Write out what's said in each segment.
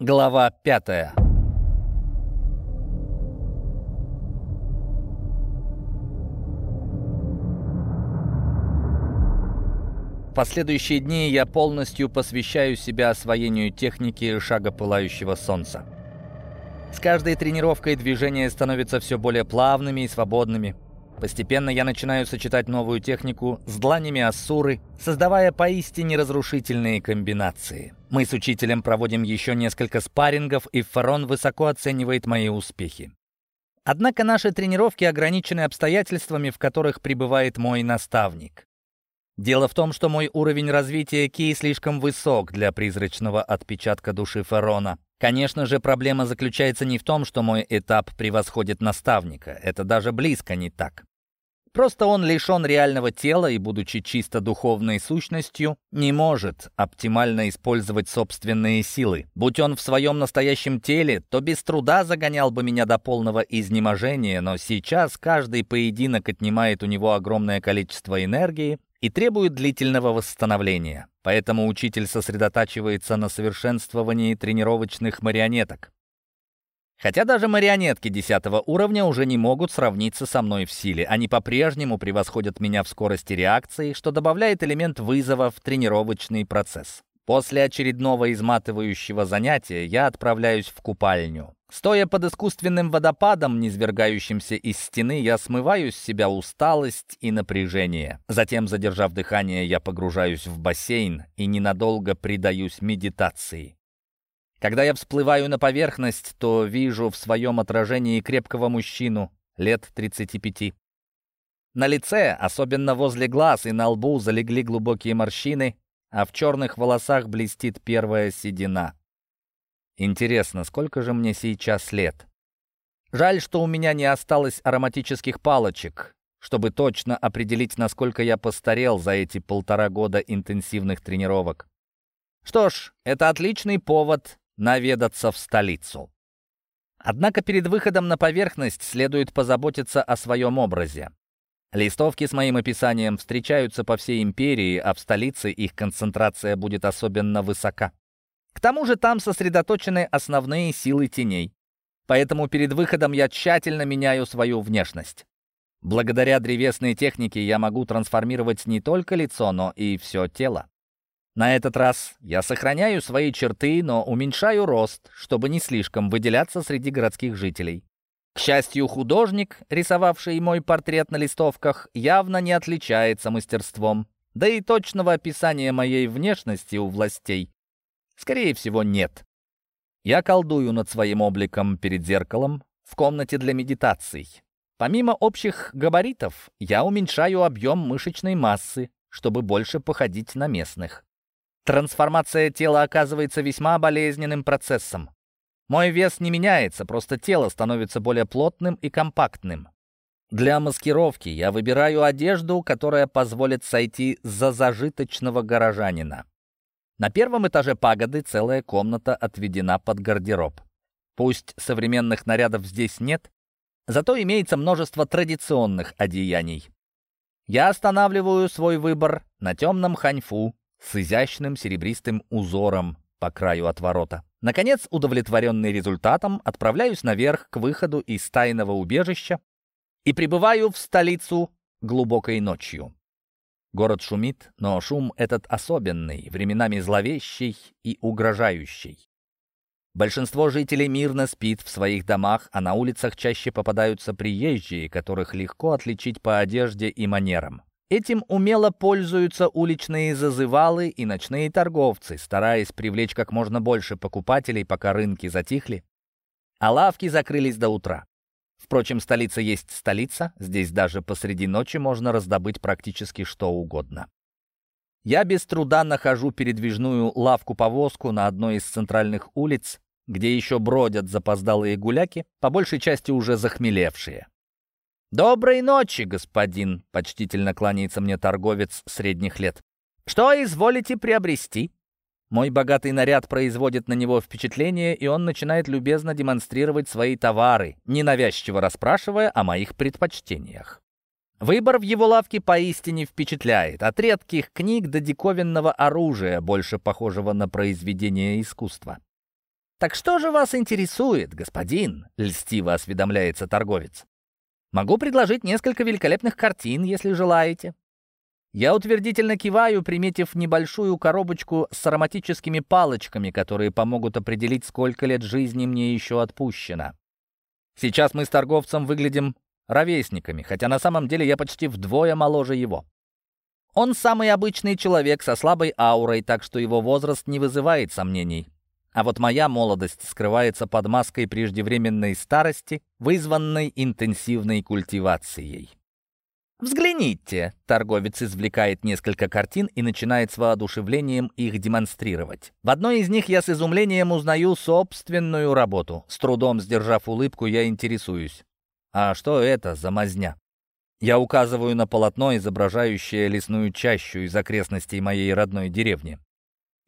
Глава пятая. последующие дни я полностью посвящаю себя освоению техники шага пылающего солнца. С каждой тренировкой движения становятся все более плавными и свободными. Постепенно я начинаю сочетать новую технику с дланями Ассуры, создавая поистине разрушительные комбинации. Мы с учителем проводим еще несколько спаррингов, и Фарон высоко оценивает мои успехи. Однако наши тренировки ограничены обстоятельствами, в которых пребывает мой наставник. Дело в том, что мой уровень развития Ки слишком высок для призрачного отпечатка души Ферона. Конечно же, проблема заключается не в том, что мой этап превосходит наставника. Это даже близко не так. Просто он лишен реального тела и, будучи чисто духовной сущностью, не может оптимально использовать собственные силы. Будь он в своем настоящем теле, то без труда загонял бы меня до полного изнеможения, но сейчас каждый поединок отнимает у него огромное количество энергии, и требует длительного восстановления. Поэтому учитель сосредотачивается на совершенствовании тренировочных марионеток. Хотя даже марионетки 10 уровня уже не могут сравниться со мной в силе. Они по-прежнему превосходят меня в скорости реакции, что добавляет элемент вызова в тренировочный процесс. После очередного изматывающего занятия я отправляюсь в купальню. Стоя под искусственным водопадом, низвергающимся из стены, я смываю с себя усталость и напряжение. Затем, задержав дыхание, я погружаюсь в бассейн и ненадолго предаюсь медитации. Когда я всплываю на поверхность, то вижу в своем отражении крепкого мужчину лет 35. На лице, особенно возле глаз и на лбу, залегли глубокие морщины, а в черных волосах блестит первая седина. Интересно, сколько же мне сейчас лет? Жаль, что у меня не осталось ароматических палочек, чтобы точно определить, насколько я постарел за эти полтора года интенсивных тренировок. Что ж, это отличный повод наведаться в столицу. Однако перед выходом на поверхность следует позаботиться о своем образе. Листовки с моим описанием встречаются по всей империи, а в столице их концентрация будет особенно высока. К тому же там сосредоточены основные силы теней. Поэтому перед выходом я тщательно меняю свою внешность. Благодаря древесной технике я могу трансформировать не только лицо, но и все тело. На этот раз я сохраняю свои черты, но уменьшаю рост, чтобы не слишком выделяться среди городских жителей. К счастью, художник, рисовавший мой портрет на листовках, явно не отличается мастерством. Да и точного описания моей внешности у властей, скорее всего, нет. Я колдую над своим обликом перед зеркалом в комнате для медитаций. Помимо общих габаритов, я уменьшаю объем мышечной массы, чтобы больше походить на местных. Трансформация тела оказывается весьма болезненным процессом. Мой вес не меняется, просто тело становится более плотным и компактным. Для маскировки я выбираю одежду, которая позволит сойти за зажиточного горожанина. На первом этаже пагоды целая комната отведена под гардероб. Пусть современных нарядов здесь нет, зато имеется множество традиционных одеяний. Я останавливаю свой выбор на темном ханьфу с изящным серебристым узором по краю отворота. Наконец, удовлетворенный результатом, отправляюсь наверх к выходу из тайного убежища и прибываю в столицу глубокой ночью. Город шумит, но шум этот особенный, временами зловещий и угрожающий. Большинство жителей мирно спит в своих домах, а на улицах чаще попадаются приезжие, которых легко отличить по одежде и манерам. Этим умело пользуются уличные зазывалы и ночные торговцы, стараясь привлечь как можно больше покупателей, пока рынки затихли, а лавки закрылись до утра. Впрочем, столица есть столица, здесь даже посреди ночи можно раздобыть практически что угодно. Я без труда нахожу передвижную лавку-повозку на одной из центральных улиц, где еще бродят запоздалые гуляки, по большей части уже захмелевшие. «Доброй ночи, господин!» — почтительно кланяется мне торговец средних лет. «Что изволите приобрести?» Мой богатый наряд производит на него впечатление, и он начинает любезно демонстрировать свои товары, ненавязчиво расспрашивая о моих предпочтениях. Выбор в его лавке поистине впечатляет, от редких книг до диковинного оружия, больше похожего на произведение искусства. «Так что же вас интересует, господин?» — льстиво осведомляется торговец. «Могу предложить несколько великолепных картин, если желаете». Я утвердительно киваю, приметив небольшую коробочку с ароматическими палочками, которые помогут определить, сколько лет жизни мне еще отпущено. Сейчас мы с торговцем выглядим ровесниками, хотя на самом деле я почти вдвое моложе его. Он самый обычный человек со слабой аурой, так что его возраст не вызывает сомнений. А вот моя молодость скрывается под маской преждевременной старости, вызванной интенсивной культивацией. «Взгляните!» — торговец извлекает несколько картин и начинает с воодушевлением их демонстрировать. В одной из них я с изумлением узнаю собственную работу. С трудом сдержав улыбку, я интересуюсь. А что это за мазня? Я указываю на полотно, изображающее лесную чащу из окрестностей моей родной деревни.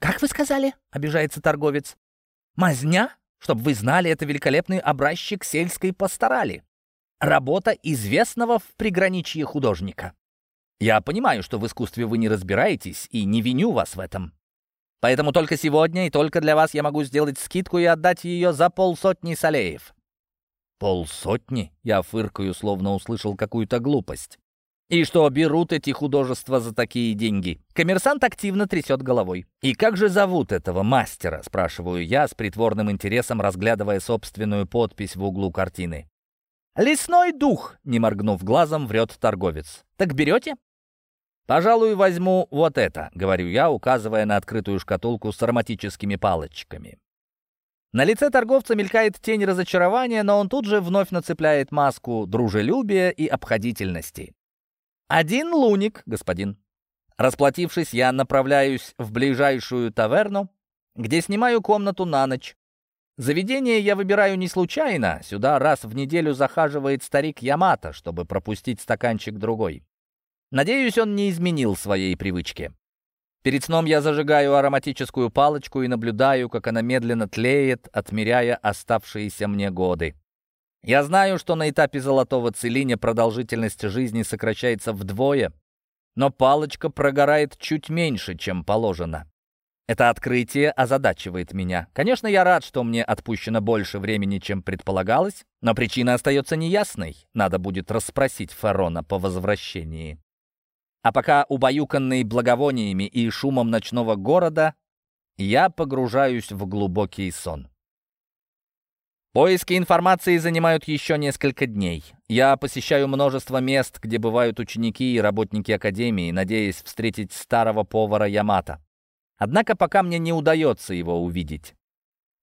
«Как вы сказали?» — обижается торговец. «Мазня? Чтобы вы знали, это великолепный образчик сельской пасторали. Работа известного в приграничье художника. Я понимаю, что в искусстве вы не разбираетесь, и не виню вас в этом. Поэтому только сегодня и только для вас я могу сделать скидку и отдать ее за полсотни солеев». «Полсотни?» — я фыркаю, словно услышал какую-то глупость. И что, берут эти художества за такие деньги? Коммерсант активно трясет головой. «И как же зовут этого мастера?» — спрашиваю я с притворным интересом, разглядывая собственную подпись в углу картины. «Лесной дух!» — не моргнув глазом, врет торговец. «Так берете?» «Пожалуй, возьму вот это», — говорю я, указывая на открытую шкатулку с ароматическими палочками. На лице торговца мелькает тень разочарования, но он тут же вновь нацепляет маску дружелюбия и обходительности. «Один луник, господин». Расплатившись, я направляюсь в ближайшую таверну, где снимаю комнату на ночь. Заведение я выбираю не случайно. Сюда раз в неделю захаживает старик Ямато, чтобы пропустить стаканчик другой. Надеюсь, он не изменил своей привычки. Перед сном я зажигаю ароматическую палочку и наблюдаю, как она медленно тлеет, отмеряя оставшиеся мне годы. Я знаю, что на этапе золотого целиня продолжительность жизни сокращается вдвое, но палочка прогорает чуть меньше, чем положено. Это открытие озадачивает меня. Конечно, я рад, что мне отпущено больше времени, чем предполагалось, но причина остается неясной. Надо будет расспросить Фарона по возвращении. А пока убаюканный благовониями и шумом ночного города, я погружаюсь в глубокий сон. Поиски информации занимают еще несколько дней. Я посещаю множество мест, где бывают ученики и работники Академии, надеясь встретить старого повара Ямата. Однако пока мне не удается его увидеть.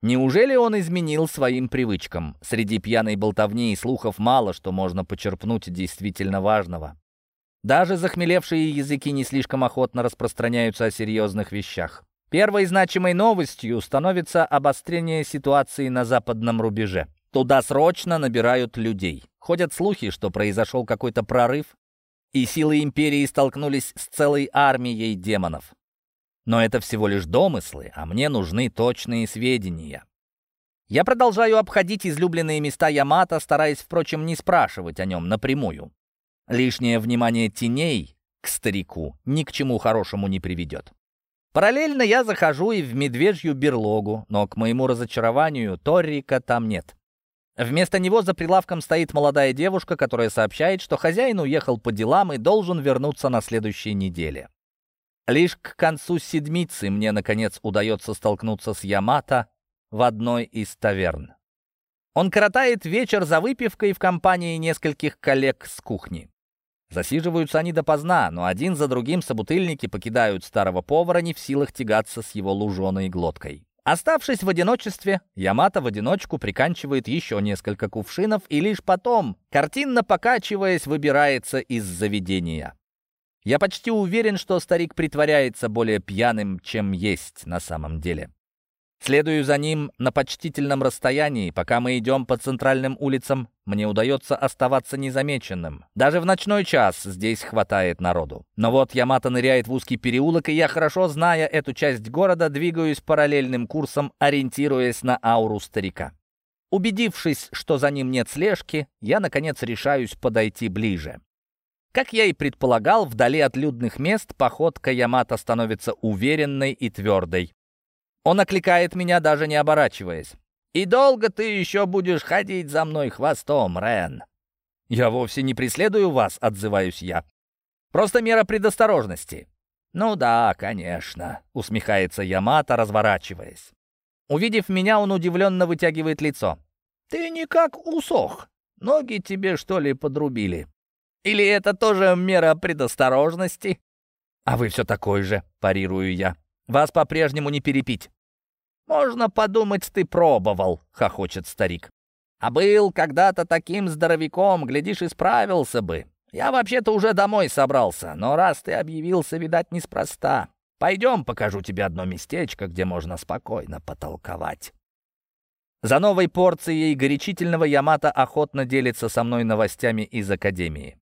Неужели он изменил своим привычкам? Среди пьяной болтовни и слухов мало что можно почерпнуть действительно важного. Даже захмелевшие языки не слишком охотно распространяются о серьезных вещах. Первой значимой новостью становится обострение ситуации на западном рубеже. Туда срочно набирают людей. Ходят слухи, что произошел какой-то прорыв, и силы империи столкнулись с целой армией демонов. Но это всего лишь домыслы, а мне нужны точные сведения. Я продолжаю обходить излюбленные места Ямато, стараясь, впрочем, не спрашивать о нем напрямую. Лишнее внимание теней к старику ни к чему хорошему не приведет. Параллельно я захожу и в медвежью берлогу, но, к моему разочарованию, Торрика там нет. Вместо него за прилавком стоит молодая девушка, которая сообщает, что хозяин уехал по делам и должен вернуться на следующей неделе. Лишь к концу седмицы мне, наконец, удается столкнуться с Ямато в одной из таверн. Он коротает вечер за выпивкой в компании нескольких коллег с кухни. Засиживаются они допоздна, но один за другим собутыльники покидают старого повара, не в силах тягаться с его луженой глоткой. Оставшись в одиночестве, Ямато в одиночку приканчивает еще несколько кувшинов и лишь потом, картинно покачиваясь, выбирается из заведения. Я почти уверен, что старик притворяется более пьяным, чем есть на самом деле. Следую за ним на почтительном расстоянии, пока мы идем по центральным улицам, мне удается оставаться незамеченным. Даже в ночной час здесь хватает народу. Но вот Ямато ныряет в узкий переулок, и я, хорошо зная эту часть города, двигаюсь параллельным курсом, ориентируясь на ауру старика. Убедившись, что за ним нет слежки, я, наконец, решаюсь подойти ближе. Как я и предполагал, вдали от людных мест походка Ямато становится уверенной и твердой. Он окликает меня, даже не оборачиваясь. «И долго ты еще будешь ходить за мной хвостом, Рен?» «Я вовсе не преследую вас», — отзываюсь я. «Просто мера предосторожности». «Ну да, конечно», — усмехается Ямато, разворачиваясь. Увидев меня, он удивленно вытягивает лицо. «Ты никак усох. Ноги тебе, что ли, подрубили? Или это тоже мера предосторожности?» «А вы все такой же», — парирую я. «Вас по-прежнему не перепить». «Можно подумать, ты пробовал», — хохочет старик. «А был когда-то таким здоровяком, глядишь, исправился бы. Я вообще-то уже домой собрался, но раз ты объявился, видать, неспроста. Пойдем, покажу тебе одно местечко, где можно спокойно потолковать». За новой порцией горячительного Ямато охотно делится со мной новостями из Академии.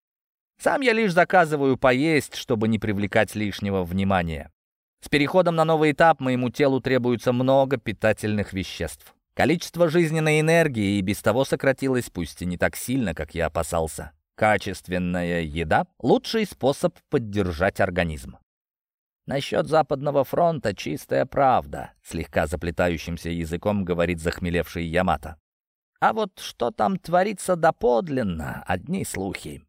Сам я лишь заказываю поесть, чтобы не привлекать лишнего внимания. С переходом на новый этап моему телу требуется много питательных веществ. Количество жизненной энергии и без того сократилось, пусть и не так сильно, как я опасался. Качественная еда — лучший способ поддержать организм. «Насчет Западного фронта чистая правда», — слегка заплетающимся языком говорит захмелевший Ямато. «А вот что там творится доподлинно, одни слухи.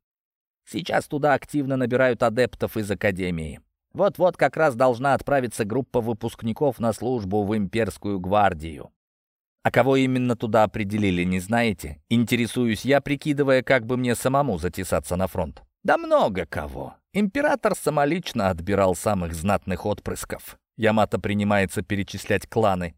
Сейчас туда активно набирают адептов из Академии. Вот-вот как раз должна отправиться группа выпускников на службу в имперскую гвардию. А кого именно туда определили, не знаете? Интересуюсь я, прикидывая, как бы мне самому затесаться на фронт. Да много кого. Император самолично отбирал самых знатных отпрысков. Ямато принимается перечислять кланы.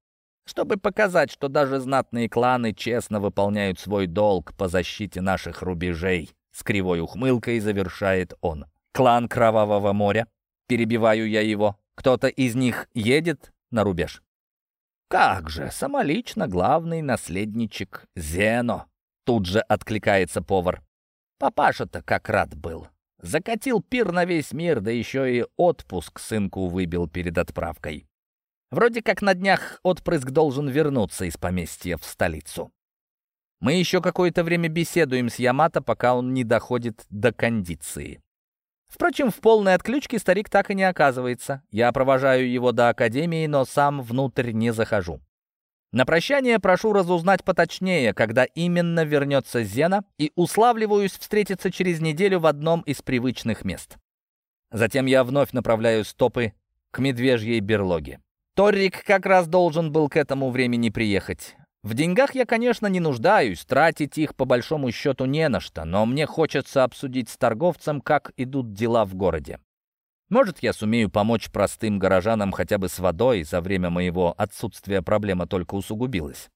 Чтобы показать, что даже знатные кланы честно выполняют свой долг по защите наших рубежей. С кривой ухмылкой завершает он. «Клан Кровавого моря?» Перебиваю я его. «Кто-то из них едет на рубеж?» «Как же, самолично главный наследничек Зено!» Тут же откликается повар. «Папаша-то как рад был. Закатил пир на весь мир, да еще и отпуск сынку выбил перед отправкой. Вроде как на днях отпрыск должен вернуться из поместья в столицу. Мы еще какое-то время беседуем с Ямато, пока он не доходит до кондиции. Впрочем, в полной отключке старик так и не оказывается. Я провожаю его до академии, но сам внутрь не захожу. На прощание прошу разузнать поточнее, когда именно вернется Зена, и уславливаюсь встретиться через неделю в одном из привычных мест. Затем я вновь направляю стопы к медвежьей берлоге. Торрик как раз должен был к этому времени приехать. В деньгах я, конечно, не нуждаюсь, тратить их по большому счету не на что, но мне хочется обсудить с торговцем, как идут дела в городе. Может, я сумею помочь простым горожанам хотя бы с водой, за время моего отсутствия проблема только усугубилась.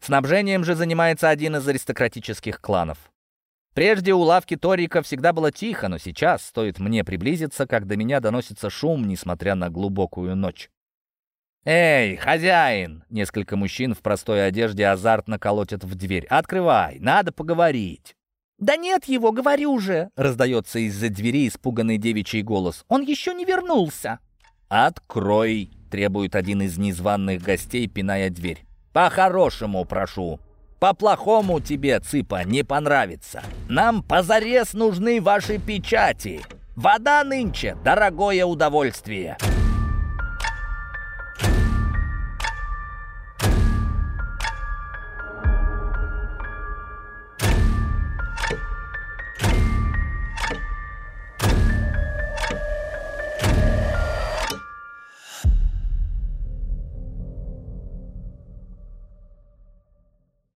Снабжением же занимается один из аристократических кланов. Прежде у лавки Торика всегда было тихо, но сейчас, стоит мне приблизиться, как до меня доносится шум, несмотря на глубокую ночь. «Эй, хозяин!» Несколько мужчин в простой одежде азартно колотят в дверь. «Открывай, надо поговорить!» «Да нет его, говорю же!» — раздается из-за двери испуганный девичий голос. «Он еще не вернулся!» «Открой!» — требует один из незваных гостей, пиная дверь. «По-хорошему прошу!» «По-плохому тебе, Цыпа, не понравится. Нам позарез нужны ваши печати. Вода нынче — дорогое удовольствие!»